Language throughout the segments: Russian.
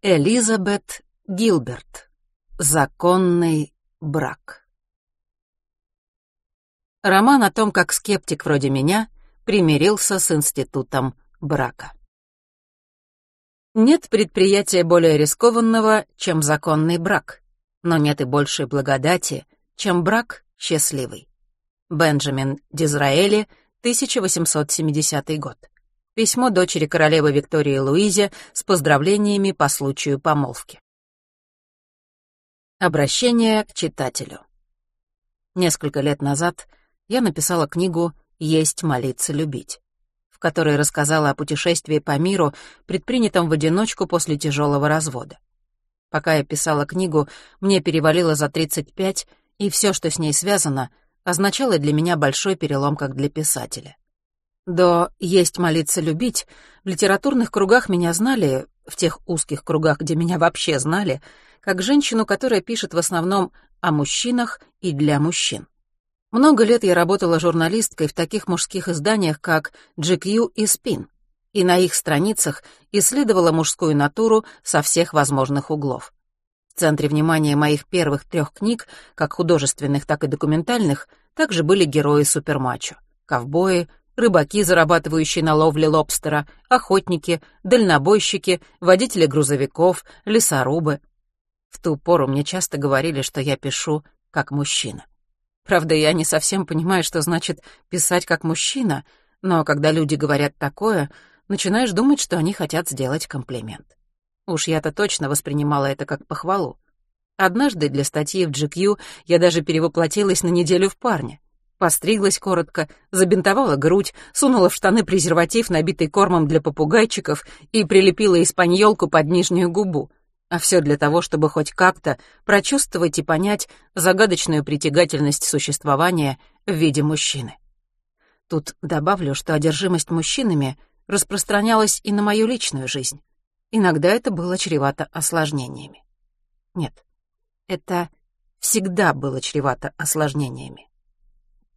Элизабет Гилберт. Законный брак. Роман о том, как скептик вроде меня примирился с институтом брака. Нет предприятия более рискованного, чем законный брак, но нет и большей благодати, чем брак счастливый. Бенджамин Дизраэли, 1870 год. Письмо дочери королевы Виктории Луизе с поздравлениями по случаю помолвки. Обращение к читателю. Несколько лет назад я написала книгу «Есть, молиться, любить», в которой рассказала о путешествии по миру, предпринятом в одиночку после тяжелого развода. Пока я писала книгу, мне перевалило за 35, и все, что с ней связано, означало для меня большой перелом как для писателя. До «Есть, молиться, любить» в литературных кругах меня знали, в тех узких кругах, где меня вообще знали, как женщину, которая пишет в основном о мужчинах и для мужчин. Много лет я работала журналисткой в таких мужских изданиях, как GQ и Spin, и на их страницах исследовала мужскую натуру со всех возможных углов. В центре внимания моих первых трех книг, как художественных, так и документальных, также были герои супермачо — ковбои, рыбаки, зарабатывающие на ловле лобстера, охотники, дальнобойщики, водители грузовиков, лесорубы. В ту пору мне часто говорили, что я пишу как мужчина. Правда, я не совсем понимаю, что значит писать как мужчина, но когда люди говорят такое, начинаешь думать, что они хотят сделать комплимент. Уж я-то точно воспринимала это как похвалу. Однажды для статьи в GQ я даже перевоплотилась на неделю в парня. Постриглась коротко, забинтовала грудь, сунула в штаны презерватив, набитый кормом для попугайчиков, и прилепила испаньолку под нижнюю губу. А все для того, чтобы хоть как-то прочувствовать и понять загадочную притягательность существования в виде мужчины. Тут добавлю, что одержимость мужчинами распространялась и на мою личную жизнь. Иногда это было чревато осложнениями. Нет, это всегда было чревато осложнениями.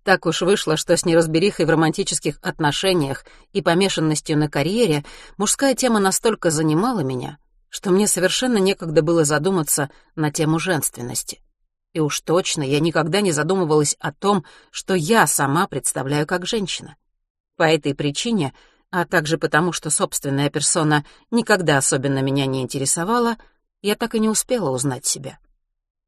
Так уж вышло, что с неразберихой в романтических отношениях и помешанностью на карьере мужская тема настолько занимала меня, что мне совершенно некогда было задуматься на тему женственности. И уж точно я никогда не задумывалась о том, что я сама представляю как женщина. По этой причине, а также потому, что собственная персона никогда особенно меня не интересовала, я так и не успела узнать себя.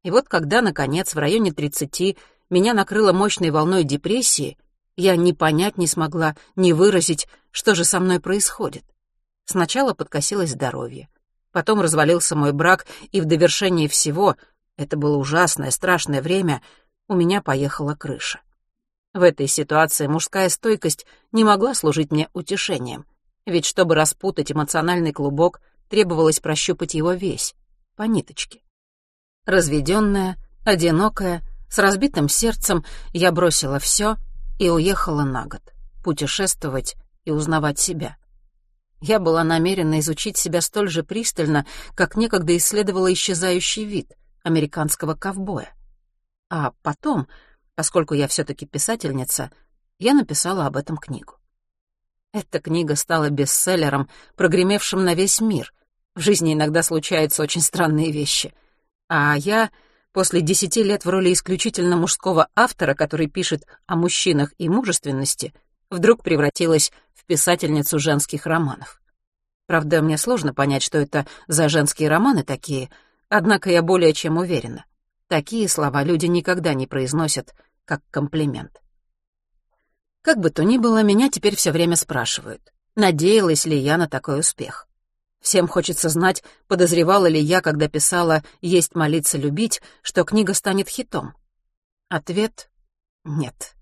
И вот когда, наконец, в районе тридцати меня накрыло мощной волной депрессии, я ни понять не смогла, ни выразить, что же со мной происходит. Сначала подкосилось здоровье, потом развалился мой брак, и в довершении всего, это было ужасное, страшное время, у меня поехала крыша. В этой ситуации мужская стойкость не могла служить мне утешением, ведь чтобы распутать эмоциональный клубок, требовалось прощупать его весь, по ниточке. Разведенная, одинокая, с разбитым сердцем я бросила все и уехала на год, путешествовать и узнавать себя. Я была намерена изучить себя столь же пристально, как некогда исследовала исчезающий вид американского ковбоя. А потом, поскольку я все-таки писательница, я написала об этом книгу. Эта книга стала бестселлером, прогремевшим на весь мир. В жизни иногда случаются очень странные вещи. А я После десяти лет в роли исключительно мужского автора, который пишет о мужчинах и мужественности, вдруг превратилась в писательницу женских романов. Правда, мне сложно понять, что это за женские романы такие, однако я более чем уверена. Такие слова люди никогда не произносят как комплимент. Как бы то ни было, меня теперь все время спрашивают, надеялась ли я на такой успех. Всем хочется знать, подозревала ли я, когда писала «Есть, молиться, любить», что книга станет хитом. Ответ — нет.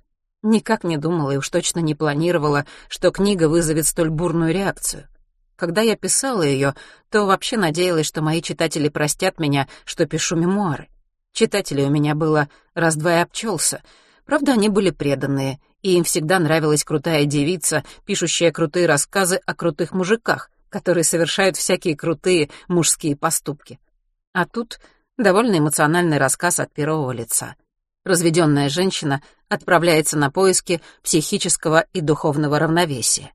Никак не думала и уж точно не планировала, что книга вызовет столь бурную реакцию. Когда я писала ее, то вообще надеялась, что мои читатели простят меня, что пишу мемуары. Читателей у меня было раз-два и обчелся. Правда, они были преданные, и им всегда нравилась крутая девица, пишущая крутые рассказы о крутых мужиках, которые совершают всякие крутые мужские поступки. А тут довольно эмоциональный рассказ от первого лица. Разведенная женщина отправляется на поиски психического и духовного равновесия.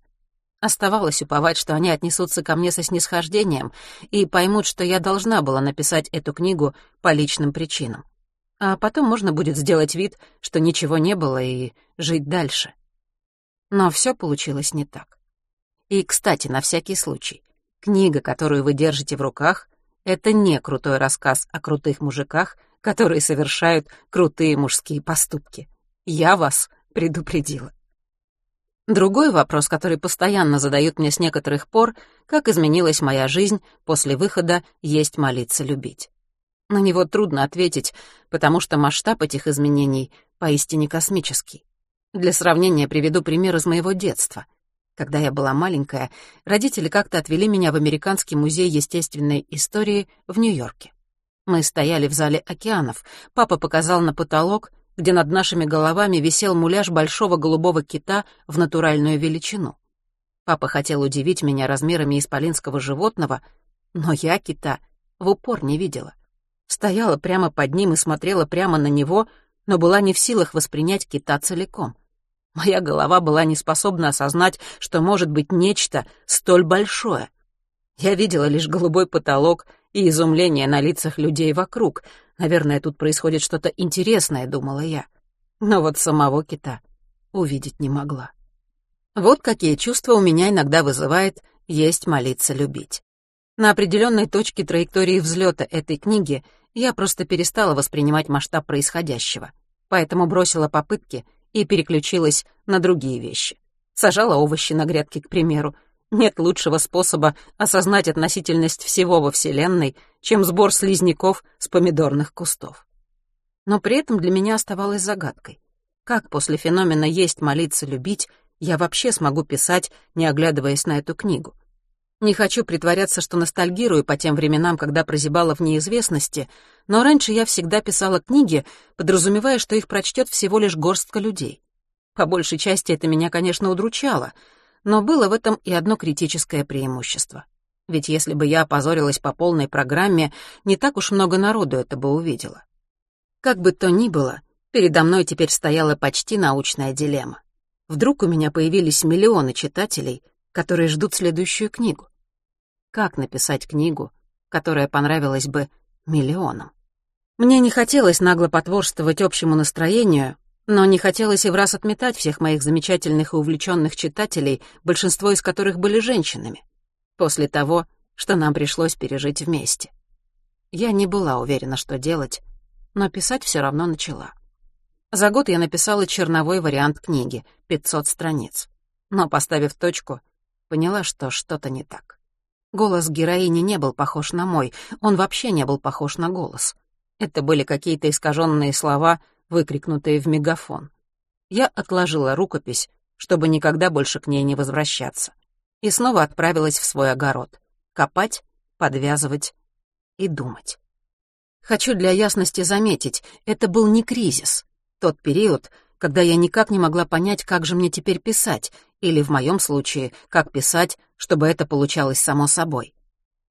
Оставалось уповать, что они отнесутся ко мне со снисхождением и поймут, что я должна была написать эту книгу по личным причинам. А потом можно будет сделать вид, что ничего не было, и жить дальше. Но все получилось не так. И, кстати, на всякий случай, книга, которую вы держите в руках, это не крутой рассказ о крутых мужиках, которые совершают крутые мужские поступки. Я вас предупредила. Другой вопрос, который постоянно задают мне с некоторых пор, как изменилась моя жизнь после выхода «Есть, молиться, любить». На него трудно ответить, потому что масштаб этих изменений поистине космический. Для сравнения приведу пример из моего детства. Когда я была маленькая, родители как-то отвели меня в Американский музей естественной истории в Нью-Йорке. Мы стояли в зале океанов. Папа показал на потолок где над нашими головами висел муляж большого голубого кита в натуральную величину. Папа хотел удивить меня размерами исполинского животного, но я кита в упор не видела. Стояла прямо под ним и смотрела прямо на него, но была не в силах воспринять кита целиком. Моя голова была не способна осознать, что может быть нечто столь большое. Я видела лишь голубой потолок и изумление на лицах людей вокруг — Наверное, тут происходит что-то интересное, думала я. Но вот самого кита увидеть не могла. Вот какие чувства у меня иногда вызывает «есть, молиться, любить». На определенной точке траектории взлета этой книги я просто перестала воспринимать масштаб происходящего, поэтому бросила попытки и переключилась на другие вещи. Сажала овощи на грядке, к примеру, нет лучшего способа осознать относительность всего во Вселенной, чем сбор слизняков с помидорных кустов. Но при этом для меня оставалось загадкой. Как после феномена «есть, молиться, любить» я вообще смогу писать, не оглядываясь на эту книгу? Не хочу притворяться, что ностальгирую по тем временам, когда прозябала в неизвестности, но раньше я всегда писала книги, подразумевая, что их прочтет всего лишь горстка людей. По большей части это меня, конечно, удручало — но было в этом и одно критическое преимущество. Ведь если бы я опозорилась по полной программе, не так уж много народу это бы увидело. Как бы то ни было, передо мной теперь стояла почти научная дилемма. Вдруг у меня появились миллионы читателей, которые ждут следующую книгу. Как написать книгу, которая понравилась бы миллионам? Мне не хотелось нагло потворствовать общему настроению но не хотелось и в раз отметать всех моих замечательных и увлеченных читателей, большинство из которых были женщинами, после того, что нам пришлось пережить вместе. Я не была уверена, что делать, но писать все равно начала. За год я написала черновой вариант книги, 500 страниц. Но, поставив точку, поняла, что что-то не так. Голос героини не был похож на мой, он вообще не был похож на голос. Это были какие-то искаженные слова — выкрикнутые в мегафон. Я отложила рукопись, чтобы никогда больше к ней не возвращаться, и снова отправилась в свой огород — копать, подвязывать и думать. Хочу для ясности заметить, это был не кризис. Тот период, когда я никак не могла понять, как же мне теперь писать, или, в моем случае, как писать, чтобы это получалось само собой.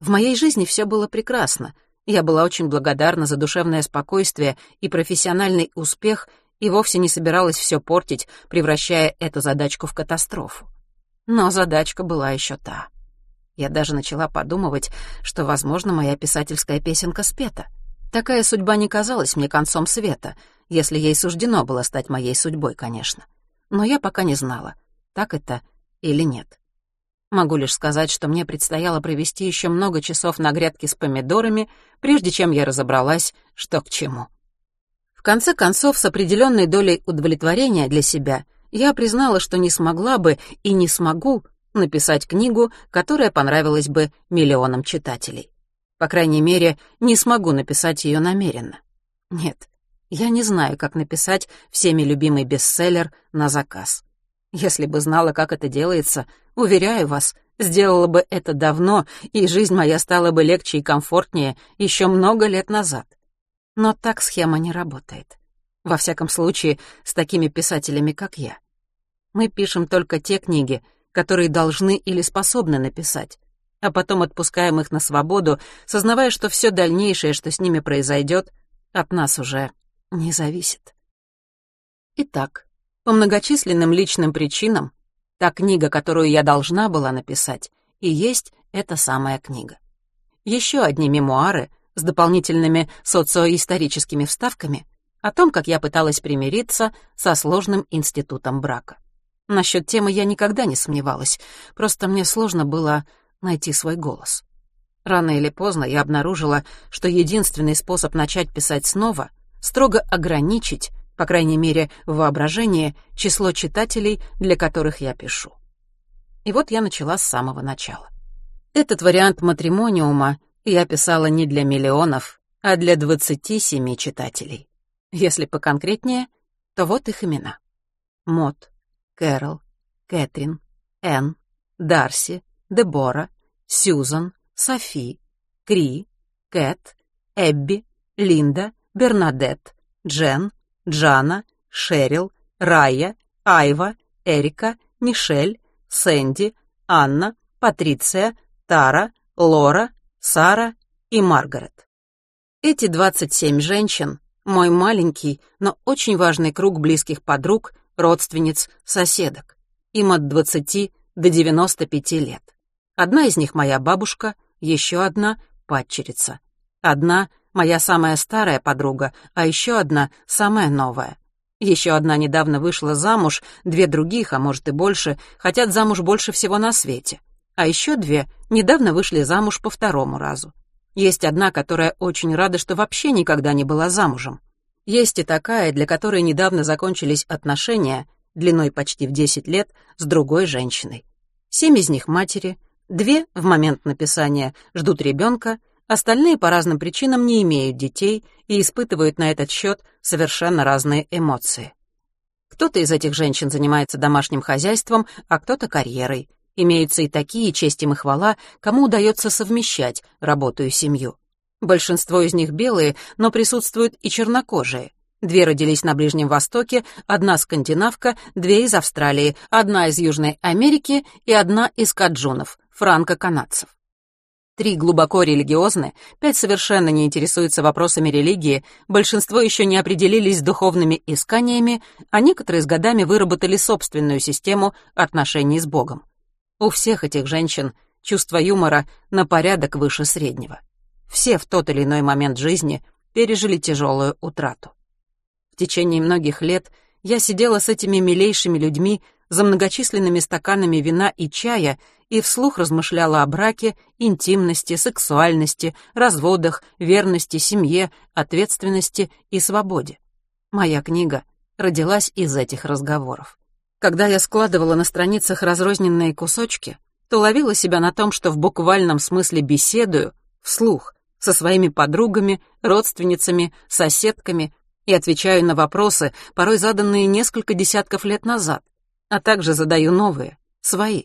В моей жизни все было прекрасно — я была очень благодарна за душевное спокойствие и профессиональный успех и вовсе не собиралась все портить, превращая эту задачку в катастрофу. Но задачка была еще та. Я даже начала подумывать, что, возможно, моя писательская песенка спета. Такая судьба не казалась мне концом света, если ей суждено было стать моей судьбой, конечно. Но я пока не знала, так это или нет. Могу лишь сказать, что мне предстояло провести еще много часов на грядке с помидорами, прежде чем я разобралась, что к чему. В конце концов, с определенной долей удовлетворения для себя, я признала, что не смогла бы и не смогу написать книгу, которая понравилась бы миллионам читателей. По крайней мере, не смогу написать ее намеренно. Нет, я не знаю, как написать всеми любимый бестселлер на заказ. Если бы знала, как это делается, уверяю вас, сделала бы это давно, и жизнь моя стала бы легче и комфортнее еще много лет назад. Но так схема не работает. Во всяком случае, с такими писателями, как я. Мы пишем только те книги, которые должны или способны написать, а потом отпускаем их на свободу, сознавая, что все дальнейшее, что с ними произойдет, от нас уже не зависит. Итак, по многочисленным личным причинам Та книга, которую я должна была написать, и есть эта самая книга. Еще одни мемуары с дополнительными социоисторическими вставками о том, как я пыталась примириться со сложным институтом брака. Насчет темы я никогда не сомневалась, просто мне сложно было найти свой голос. Рано или поздно я обнаружила, что единственный способ начать писать снова — строго ограничить, по крайней мере, в воображении, число читателей, для которых я пишу. И вот я начала с самого начала. Этот вариант матримониума я писала не для миллионов, а для 27 читателей. Если поконкретнее, то вот их имена. Мот, Кэрол, Кэтрин, Энн, Дарси, Дебора, Сьюзан, Софи, Кри, Кэт, Эбби, Линда, Бернадет, Джен, Джана, Шерил, Рая, Айва, Эрика, Мишель, Сэнди, Анна, Патриция, Тара, Лора, Сара и Маргарет. Эти 27 женщин — мой маленький, но очень важный круг близких подруг, родственниц, соседок. Им от 20 до 95 лет. Одна из них моя бабушка, еще одна — падчерица. Одна — моя самая старая подруга, а еще одна — самая новая. Еще одна недавно вышла замуж, две других, а может и больше, хотят замуж больше всего на свете. А еще две недавно вышли замуж по второму разу. Есть одна, которая очень рада, что вообще никогда не была замужем. Есть и такая, для которой недавно закончились отношения, длиной почти в 10 лет, с другой женщиной. Семь из них матери, Две в момент написания ждут ребенка, остальные по разным причинам не имеют детей и испытывают на этот счет совершенно разные эмоции. Кто-то из этих женщин занимается домашним хозяйством, а кто-то карьерой. Имеются и такие, честь им и хвала, кому удается совмещать работу и семью. Большинство из них белые, но присутствуют и чернокожие. Две родились на Ближнем Востоке, одна скандинавка, две из Австралии, одна из Южной Америки и одна из каджунов, франко-канадцев. Три глубоко религиозны, пять совершенно не интересуются вопросами религии, большинство еще не определились с духовными исканиями, а некоторые с годами выработали собственную систему отношений с Богом. У всех этих женщин чувство юмора на порядок выше среднего. Все в тот или иной момент жизни пережили тяжелую утрату. В течение многих лет я сидела с этими милейшими людьми за многочисленными стаканами вина и чая и вслух размышляла о браке, интимности, сексуальности, разводах, верности семье, ответственности и свободе. Моя книга родилась из этих разговоров. Когда я складывала на страницах разрозненные кусочки, то ловила себя на том, что в буквальном смысле беседую, вслух, со своими подругами, родственницами, соседками и отвечаю на вопросы, порой заданные несколько десятков лет назад, а также задаю новые, свои.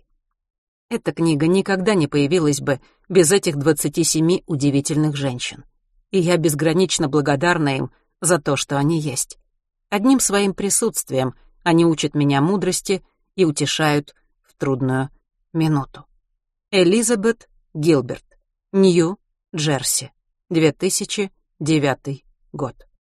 Эта книга никогда не появилась бы без этих 27 удивительных женщин. И я безгранично благодарна им за то, что они есть. Одним своим присутствием они учат меня мудрости и утешают в трудную минуту. Элизабет Гилберт, Нью-Джерси, 2009 год.